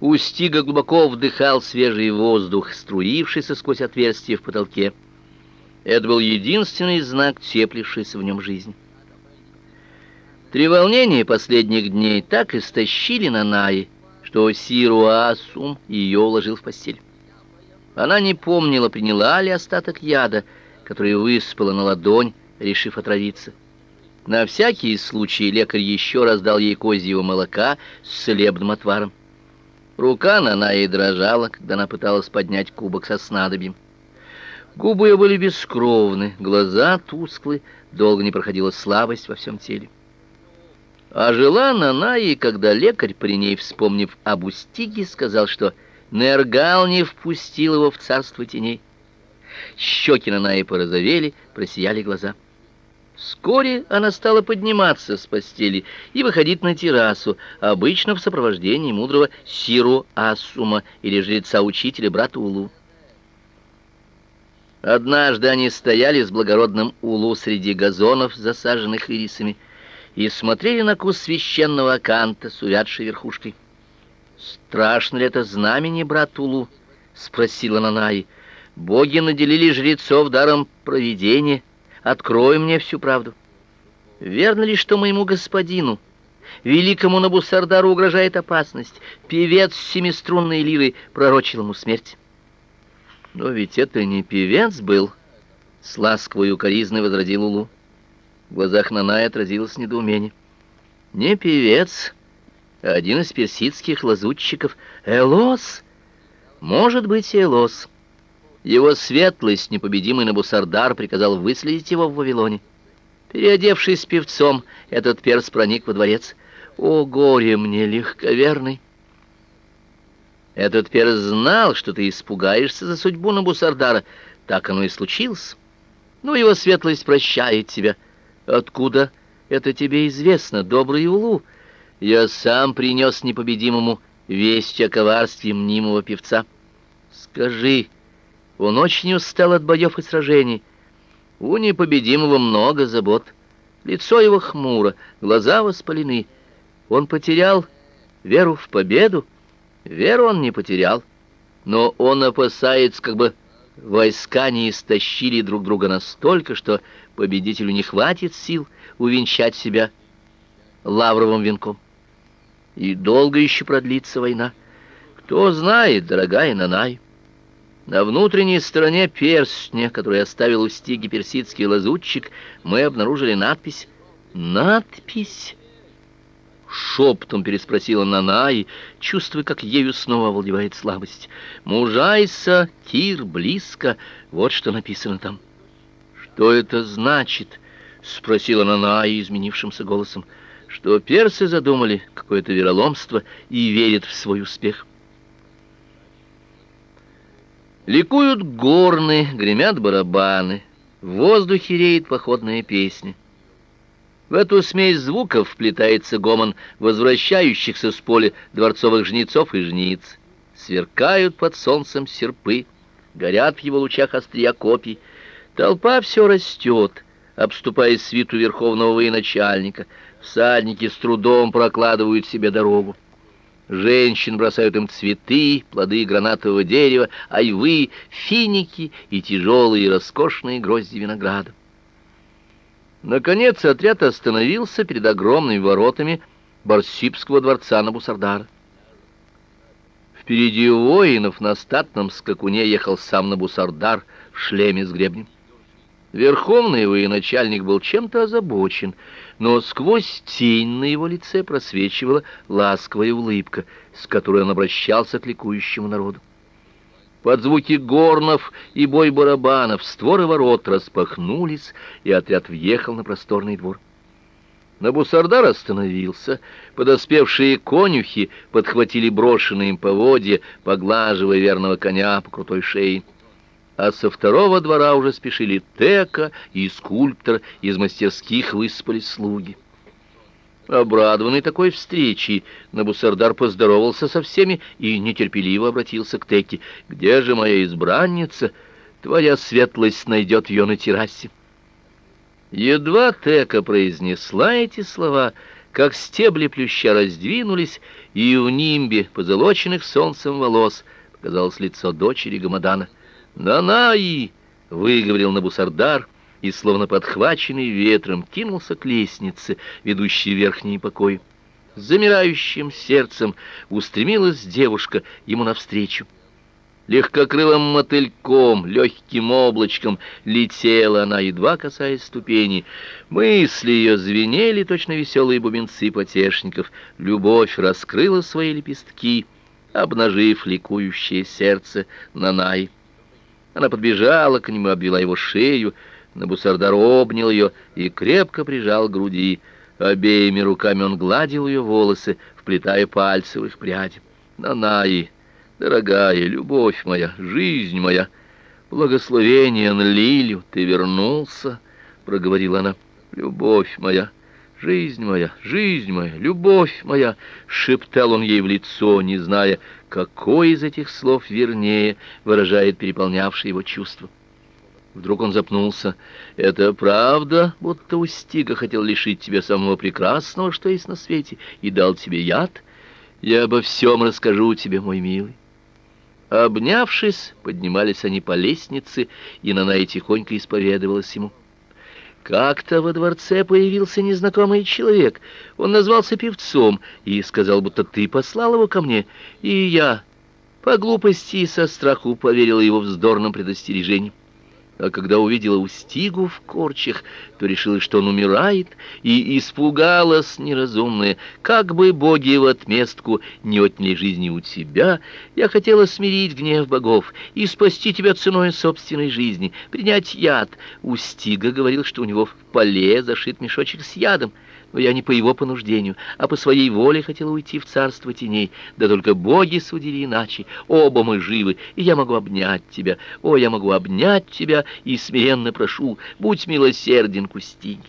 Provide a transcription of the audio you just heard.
Устига глубоко вдыхал свежий воздух, струившийся сквозь отверстие в потолке. Это был единственный знак теплившейся в нем жизни. Треволнения последних дней так истощили Нанаи, что Сиру Асум ее уложил в постель. Она не помнила, приняла ли остаток яда, который выспала на ладонь, решив отравиться. На всякий случай лекарь еще раз дал ей козьего молока с целебным отваром. Рука Нанаи дрожала, когда она пыталась поднять кубок со снадобьем. Губы ее были бескровны, глаза тусклы, долго не проходила слабость во всем теле. А жила Нанаи, когда лекарь при ней, вспомнив об Устиге, сказал, что Нергал не впустил его в царство теней. Щеки Нанаи порозовели, просияли глаза. Вскоре она стала подниматься с постели и выходить на террасу, обычно в сопровождении мудрого Сиру Асума или жреца-учителя брата Улу. Однажды они стояли с благородным Улу среди газонов, засаженных ирисами, и смотрели на куст священного аканта с увядшей верхушкой. «Страшно ли это знамение, брат Улу?» — спросила Нанай. «Боги наделили жрецов даром провидения» открой мне всю правду. Верно ли, что моему господину, великому Набусардару, угрожает опасность? Певец семиструнной лиры пророчил ему смерть. Но ведь это не певец был, с ласковой укоризной возразил Улу. В глазах Нанай отразилось недоумение. Не певец, а один из персидских лазутчиков. Элос? Может быть, Элос. Его светлость, непобедимый Набусардар, приказал выследить его в Вавилоне. Переодевшись певцом, этот перс проник во дворец. «О, горе мне легковерный!» Этот перс знал, что ты испугаешься за судьбу Набусардара. Так оно и случилось. Ну, его светлость прощает тебя. Откуда это тебе известно, добрый Улу? Я сам принес непобедимому весть о коварстве мнимого певца. Скажи, он очень устал от боев и сражений. У непобедимого много забот. Лицо его хмуро, глаза воспалены. Он потерял веру в победу. Веру он не потерял, но он опасается, как бы войска не истощили друг друга настолько, что победителю не хватит сил увенчать себя лавровым венком. И долго еще продлится война. Кто знает, дорогая Нанай. На внутренней стороне перстня, который оставил у стиги персидский лазутчик, мы обнаружили надпись «Надпись?» Шепотом переспросила Нанай, чувствуя, как ею снова овладевает слабость. «Мужайся, Тир, близко!» Вот что написано там. «Что это значит?» — спросила Нанай изменившимся голосом. «Что персы задумали какое-то вероломство и верят в свой успех». Ликуют горны, гремят барабаны, в воздухе реет походная песня. В эту смесь звуков вплетается гомон возвращающихся с поля дворцовых жнецов и жниц. Сверкают под солнцем серпы, горят в его лучах острия копий. Толпа все растет, обступая свиту верховного военачальника. Всадники с трудом прокладывают себе дорогу. Женщин бросают им цветы, плоды гранатового дерева, айвы, финики и тяжелые роскошные грозди винограда. Наконец отряд остановился перед огромными воротами Барсибского дворца Набусардара. Впереди воинов на статном скакуне ехал сам Набусардар в шлеме с гребнем. Верховный военачальник был чем-то озабочен, но сквозь тень на его лице просвечивала ласковая улыбка, с которой он обращался к ликующему народу. Под звуки горнов и бой барабанов створы ворот распахнулись, и отряд въехал на просторный двор. Набусардар остановился, подоспевшие конюхи подхватили брошенные им поводья, поглаживая верного коня по крутой шее а со второго двора уже спешили Тека и скульптор, из мастерских выспали слуги. Обрадованный такой встречей, Набусардар поздоровался со всеми и нетерпеливо обратился к Теке. «Где же моя избранница? Твоя светлость найдет ее на террасе». Едва Тека произнесла эти слова, как стебли плюща раздвинулись, и в нимбе позолоченных солнцем волос показалось лицо дочери Гамадана. «Нанаи!» — выговорил Набусардар, и, словно подхваченный ветром, кинулся к лестнице, ведущей в верхний покой. С замирающим сердцем устремилась девушка ему навстречу. Легкокрылым мотыльком, легким облачком летела она, едва касаясь ступени. Мысли ее звенели, точно веселые бубенцы потешников. Любовь раскрыла свои лепестки, обнажив ликующее сердце Нанай. Она подбежала к нему, обвела его шею, Набусардар обнял ее и крепко прижал к груди. Обеими руками он гладил ее волосы, вплетая пальцы в их пряди. «Нанай!» Дорогая, любовь моя, жизнь моя, благословение на Лилю, ты вернулся, проговорила она. Любовь моя, жизнь моя, жизнь моя, любовь моя, шептал он ей в лицо, не зная, какой из этих слов вернее выражает переполнявшее его чувство. Вдруг он запнулся. «Это правда, будто Устига хотел лишить тебя самого прекрасного, что есть на свете, и дал тебе яд? Я обо всем расскажу тебе, мой милый». Обнявшись, поднимались они по лестнице, и Нанай тихонько исповедовалась ему. Как-то во дворце появился незнакомый человек. Он назвался певцом и сказал, будто ты послал его ко мне, и я по глупости и со страху поверила его вздорным предостережениям а когда увидела Устигу в корчах, то решила, что он умирает, и испугалась неразумная, как бы боги в отместку не отняли жизни у тебя. Я хотела смирить гнев богов и спасти тебя ценой собственной жизни, принять яд. Устига говорил, что у него в поле зашит мешочек с ядом но я не по его понуждению, а по своей воле хотела уйти в царство теней. Да только боги судили иначе. Оба мы живы, и я могу обнять тебя. О, я могу обнять тебя и смиренно прошу, будь милосерден к Устиге.